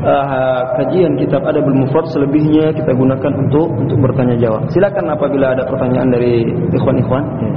Uh, kajian kitab ada Mufrad selebihnya kita gunakan untuk untuk bertanya jawab. Silakan apabila ada pertanyaan dari ikhwan-ikhwan. Ya.